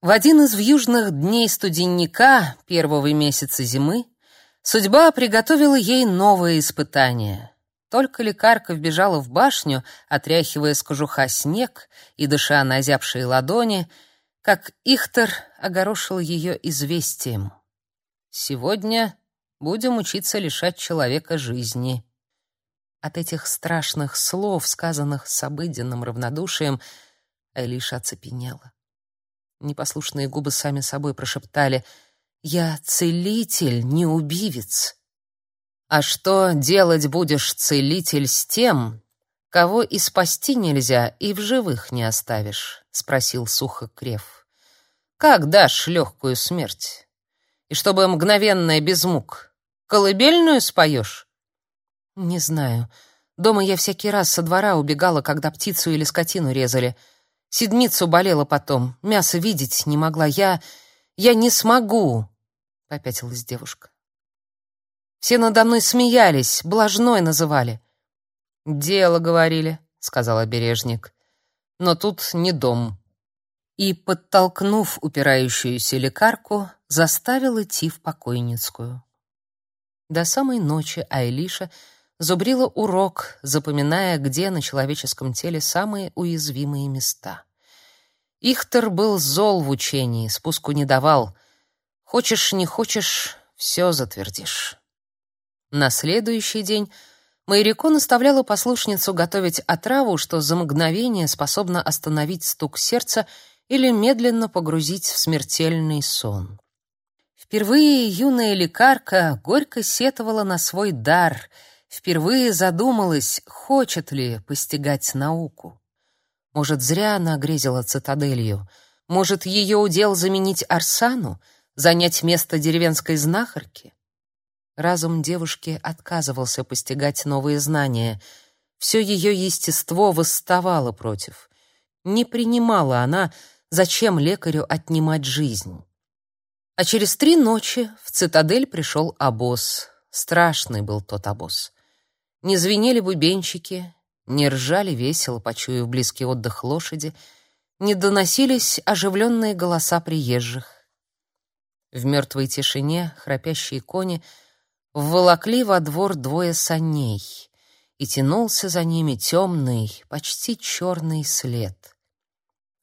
В один из вьюжных дней студенника первого месяца зимы судьба приготовила ей новое испытание. Только лекарка вбежала в башню, отряхивая с кожуха снег и дыша на озябшие ладони, как Ихтер огорошил ее известием. «Сегодня будем учиться лишать человека жизни». От этих страшных слов, сказанных с обыденным равнодушием, Элиша оцепенела. Непослушные губы сами собой прошептали «Я целитель, не убивец». «А что делать будешь, целитель, с тем, кого и спасти нельзя, и в живых не оставишь?» — спросил сухо Крев. «Как дашь легкую смерть? И чтобы мгновенная без мук, колыбельную споешь?» «Не знаю. Дома я всякий раз со двора убегала, когда птицу или скотину резали». Седмицу болела потом, мясо видеть не могла. Я... я не смогу!» — попятилась девушка. «Все надо мной смеялись, блажной называли». «Дело, говорили», — сказал обережник. «Но тут не дом». И, подтолкнув упирающуюся лекарку, заставил идти в покойницкую. До самой ночи Айлиша зубрила урок, запоминая, где на человеческом теле самые уязвимые места. Ихтер был зол в учении, спуску не давал. Хочешь, не хочешь, все затвердишь. На следующий день Майрико наставляла послушницу готовить отраву, что за мгновение способна остановить стук сердца или медленно погрузить в смертельный сон. Впервые юная лекарка горько сетовала на свой дар — впервые задумалась, хочет ли постигать науку. Может, зря она грезила цитаделью. Может, ее удел заменить Арсану, занять место деревенской знахарки? Разум девушки отказывался постигать новые знания. Все ее естество восставало против. Не принимала она, зачем лекарю отнимать жизнь. А через три ночи в цитадель пришел обоз. Страшный был тот обоз. Не звенели бубенчики, не ржали весело, почуяв близкий отдых лошади, не доносились оживленные голоса приезжих. В мертвой тишине храпящие кони вволокли во двор двое саней, и тянулся за ними темный, почти черный след.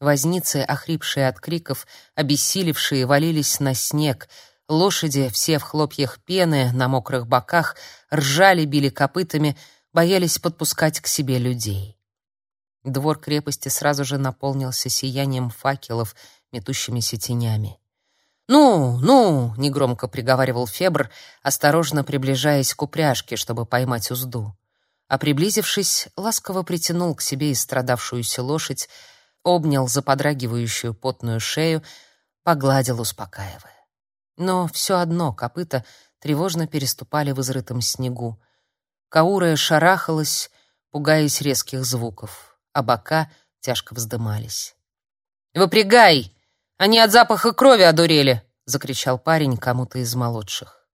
Возницы, охрипшие от криков, обессилевшие, валились на снег — Лошади, все в хлопьях пены, на мокрых боках, ржали, били копытами, боялись подпускать к себе людей. Двор крепости сразу же наполнился сиянием факелов, метущимися тенями. «Ну, ну!» — негромко приговаривал Фебр, осторожно приближаясь к упряжке, чтобы поймать узду. А приблизившись, ласково притянул к себе истрадавшуюся лошадь, обнял за подрагивающую потную шею, погладил, успокаивая. Но все одно копыта тревожно переступали в изрытом снегу. Каурая шарахалась, пугаясь резких звуков, а бока тяжко вздымались. «Выпрягай! Они от запаха крови одурели!» — закричал парень кому-то из молодших.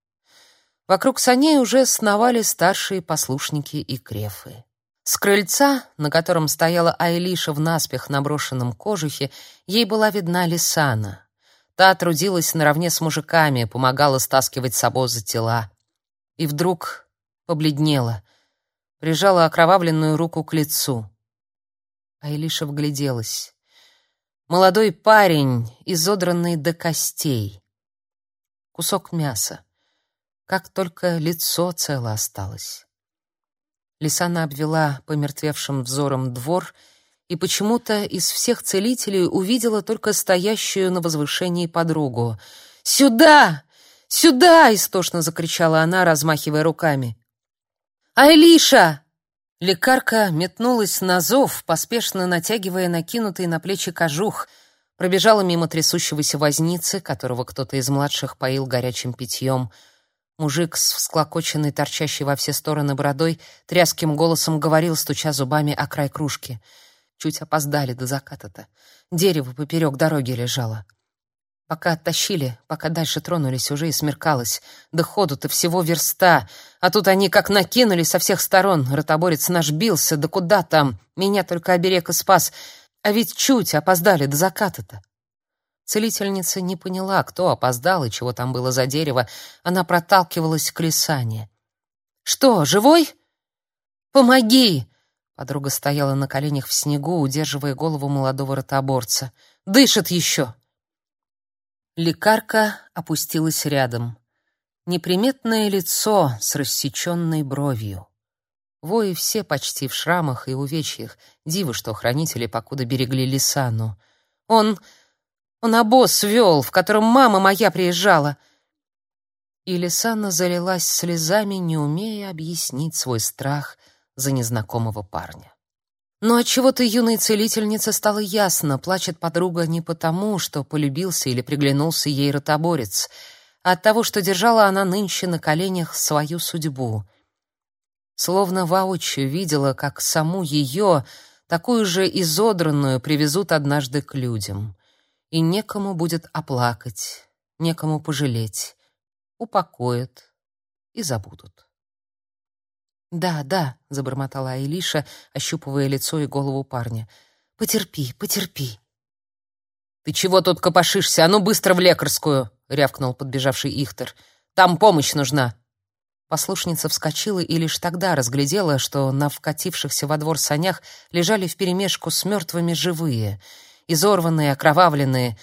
Вокруг саней уже сновали старшие послушники и крефы. С крыльца, на котором стояла Айлиша в наспех наброшенном кожухе, ей была видна Лисана. Та трудилась наравне с мужиками, помогала стаскивать с обоза тела. И вдруг побледнела, прижала окровавленную руку к лицу. А Илиша вгляделась. Молодой парень, изодранный до костей. Кусок мяса. Как только лицо цело осталось. Лисана обвела помертвевшим взором двор — и почему-то из всех целителей увидела только стоящую на возвышении подругу. «Сюда! Сюда!» — истошно закричала она, размахивая руками. «Айлиша!» Лекарка метнулась на зов, поспешно натягивая накинутый на плечи кожух, пробежала мимо трясущегося возницы, которого кто-то из младших поил горячим питьем. Мужик с всклокоченной, торчащей во все стороны бородой, тряским голосом говорил, стуча зубами о край кружки — Чуть опоздали до заката-то. Дерево поперек дороги лежало. Пока оттащили, пока дальше тронулись, уже и смеркалось. Да ходу-то всего верста. А тут они как накинули со всех сторон. Ротоборец наш бился, да куда там? Меня только оберег и спас. А ведь чуть опоздали до заката-то. Целительница не поняла, кто опоздал и чего там было за дерево. Она проталкивалась к Лисане. «Что, живой?» «Помоги!» Подруга стояла на коленях в снегу, удерживая голову молодого ротоборца. «Дышит еще!» Лекарка опустилась рядом. Неприметное лицо с рассеченной бровью. Вои все почти в шрамах и увечьях. Диво, что хранители покуда берегли Лисану. Он... он обоз вел, в котором мама моя приезжала. И Лисана залилась слезами, не умея объяснить свой страх за незнакомого парня. Но от чего то юной целительнице стало ясно, плачет подруга не потому, что полюбился или приглянулся ей ротоборец, а от того, что держала она нынче на коленях свою судьбу — словно воочию видела, как саму ее, такую же изодранную, привезут однажды к людям. И некому будет оплакать, некому пожалеть, упокоят и забудут. «Да, да», — забормотала Элиша, ощупывая лицо и голову парня. «Потерпи, потерпи». «Ты чего тут копошишься? А ну быстро в лекарскую!» — рявкнул подбежавший Ихтер. «Там помощь нужна!» Послушница вскочила и лишь тогда разглядела, что на вкатившихся во двор санях лежали вперемешку с мертвыми живые, изорванные, окровавленные.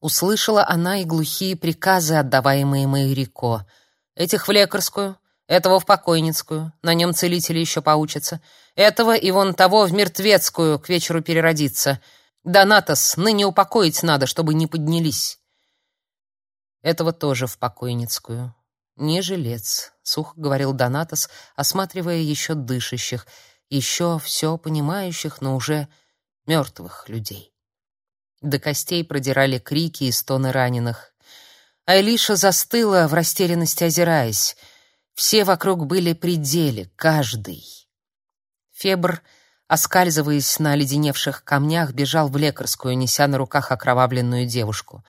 Услышала она и глухие приказы, отдаваемые Майрико. «Этих в лекарскую, этого в покойницкую, на нем целители еще поучатся, этого и вон того в мертвецкую к вечеру переродиться. Донатос, ныне упокоить надо, чтобы не поднялись». Этого тоже в покойницкую. «Не жилец», — сухо говорил Донатос, осматривая еще дышащих, еще все понимающих, но уже мертвых людей. До костей продирали крики и стоны раненых. Айлиша застыла, в растерянности озираясь. Все вокруг были пределе, каждый. Фебр, оскальзываясь на оледеневших камнях, бежал в лекарскую, неся на руках окровавленную девушку.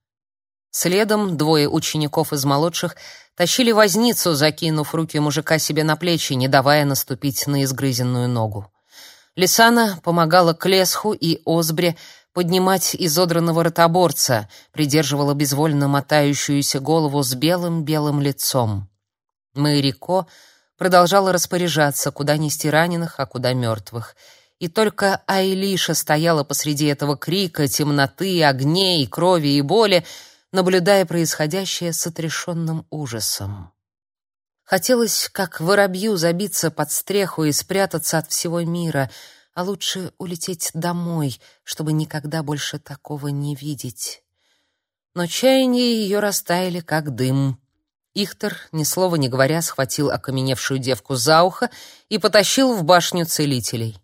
Следом двое учеников из молодших тащили возницу, закинув руки мужика себе на плечи, не давая наступить на изгрызенную ногу. Лисана помогала Клесху и Озбре поднимать изодранного ротоборца, придерживала безвольно мотающуюся голову с белым-белым лицом. Майрико продолжала распоряжаться, куда нести раненых, а куда мертвых. И только Айлиша стояла посреди этого крика, темноты, огней, крови и боли, наблюдая происходящее с отрешенным ужасом. Хотелось, как воробью, забиться под стреху и спрятаться от всего мира, а лучше улететь домой, чтобы никогда больше такого не видеть. Но чаяния ее растаяли, как дым. Ихтер, ни слова не говоря, схватил окаменевшую девку за ухо и потащил в башню целителей.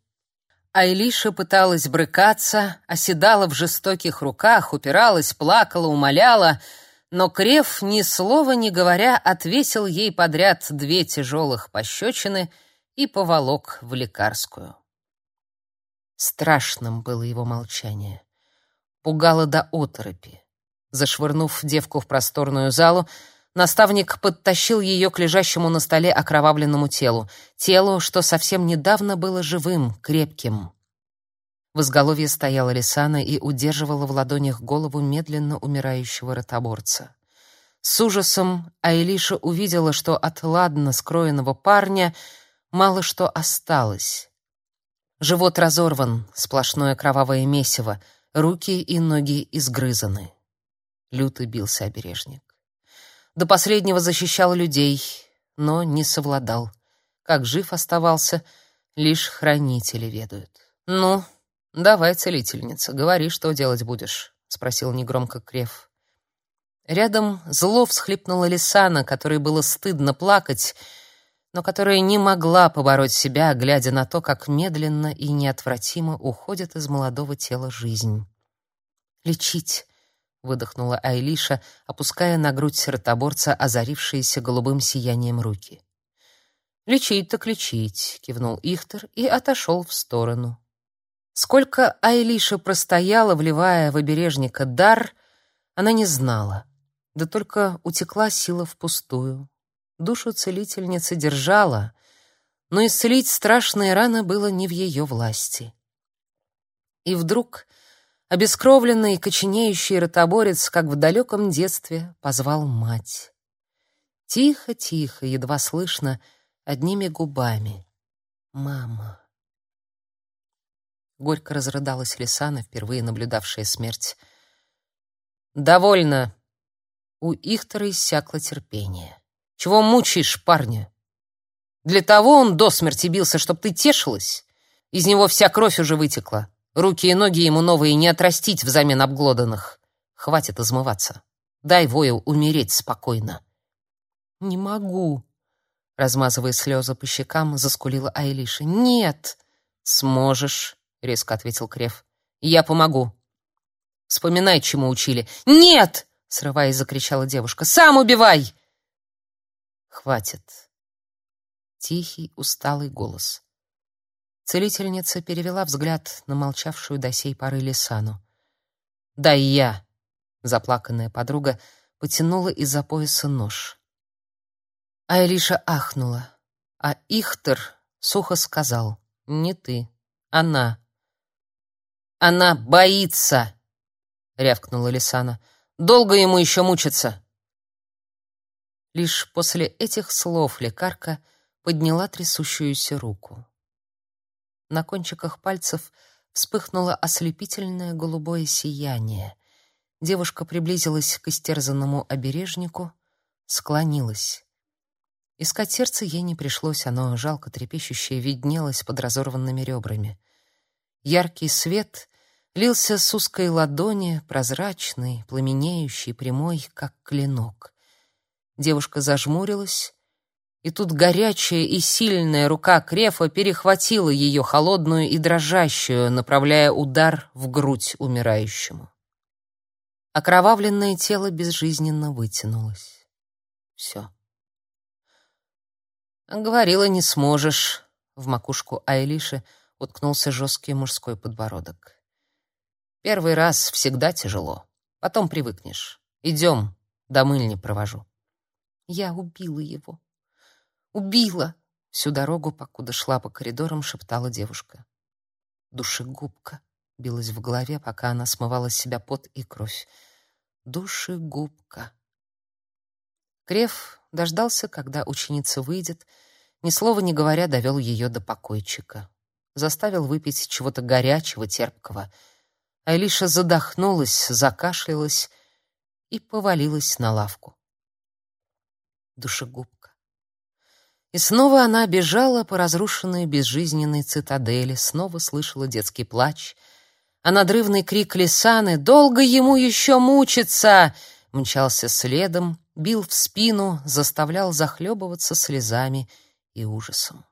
Айлиша пыталась брыкаться, оседала в жестоких руках, упиралась, плакала, умоляла, но Крев, ни слова не говоря, отвесил ей подряд две тяжелых пощечины и поволок в лекарскую. Страшным было его молчание. Пугало до оторопи. Зашвырнув девку в просторную залу, Наставник подтащил ее к лежащему на столе окровавленному телу, телу, что совсем недавно было живым, крепким. В изголовье стояла Лисана и удерживала в ладонях голову медленно умирающего ротоборца. С ужасом Айлиша увидела, что от ладно скроенного парня мало что осталось. Живот разорван, сплошное кровавое месиво, руки и ноги изгрызаны. Люто бился обережник. До последнего защищал людей, но не совладал. Как жив оставался, лишь хранители ведают. «Ну, давай, целительница, говори, что делать будешь», — спросил негромко Крев. Рядом зло всхлипнула Лисана, которой было стыдно плакать, но которая не могла побороть себя, глядя на то, как медленно и неотвратимо уходит из молодого тела жизнь. «Лечить», выдохнула Айлиша, опуская на грудь сиротоборца озарившиеся голубым сиянием руки. «Лечить так лечить», — кивнул Ихтер и отошел в сторону. Сколько Айлиша простояла, вливая в обережника дар, она не знала. Да только утекла сила впустую. Душу целительницы держала, но исцелить страшные раны было не в ее власти. И вдруг Обескровленный, коченеющий ротоборец, как в далеком детстве, позвал мать. Тихо-тихо, едва слышно, одними губами. «Мама». Горько разрыдалась Лисана, впервые наблюдавшая смерть. «Довольно!» У Ихтера иссякло терпение. «Чего мучаешь парня? Для того он до смерти бился, чтоб ты тешилась. Из него вся кровь уже вытекла. Руки и ноги ему новые не отрастить взамен обглоданных. Хватит измываться. Дай вою умереть спокойно». «Не могу», — размазывая слезы по щекам, заскулила Айлиша. «Нет!» «Сможешь», — резко ответил Крев. «Я помогу». «Вспоминай, чему учили». «Нет!» — срываясь, закричала девушка. «Сам убивай!» «Хватит». Тихий, усталый голос. Целительница перевела взгляд на молчавшую до сей поры Лисану. «Да и я!» — заплаканная подруга потянула из-за пояса нож. А Элиша ахнула, а Ихтер сухо сказал: "Не ты, она". "Она боится", рявкнула Лисана. "Долго ему еще мучиться?" Лишь после этих слов лекарка подняла трясущуюся руку. На кончиках пальцев вспыхнуло ослепительное голубое сияние. Девушка приблизилась к истерзанному обережнику, склонилась. Искать сердце ей не пришлось, оно жалко трепещущее виднелось под разорванными ребрами. Яркий свет лился с узкой ладони, прозрачный, пламенеющий, прямой, как клинок. Девушка зажмурилась, и тут горячая и сильная рука Крефа перехватила ее холодную и дрожащую, направляя удар в грудь умирающему. Окровавленное тело безжизненно вытянулось. Все. Говорила, не сможешь. В макушку Айлиши уткнулся жесткий мужской подбородок. Первый раз всегда тяжело. Потом привыкнешь. Идем, до мыльни провожу. Я убила его. Убила. Всю дорогу, покуда шла по коридорам, шептала девушка. Душегубка билась в голове, пока она смывала с себя пот и кровь. Душегубка. Крев дождался, когда ученица выйдет, ни слова не говоря, довел ее до покойчика. Заставил выпить чего-то горячего, терпкого. Айлиша задохнулась, закашлялась и повалилась на лавку. Душегубка. И снова она бежала по разрушенной безжизненной цитадели, снова слышала детский плач, а надрывный крик Лисаны «Долго ему еще мучиться!» мчался следом, бил в спину, заставлял захлебываться слезами и ужасом.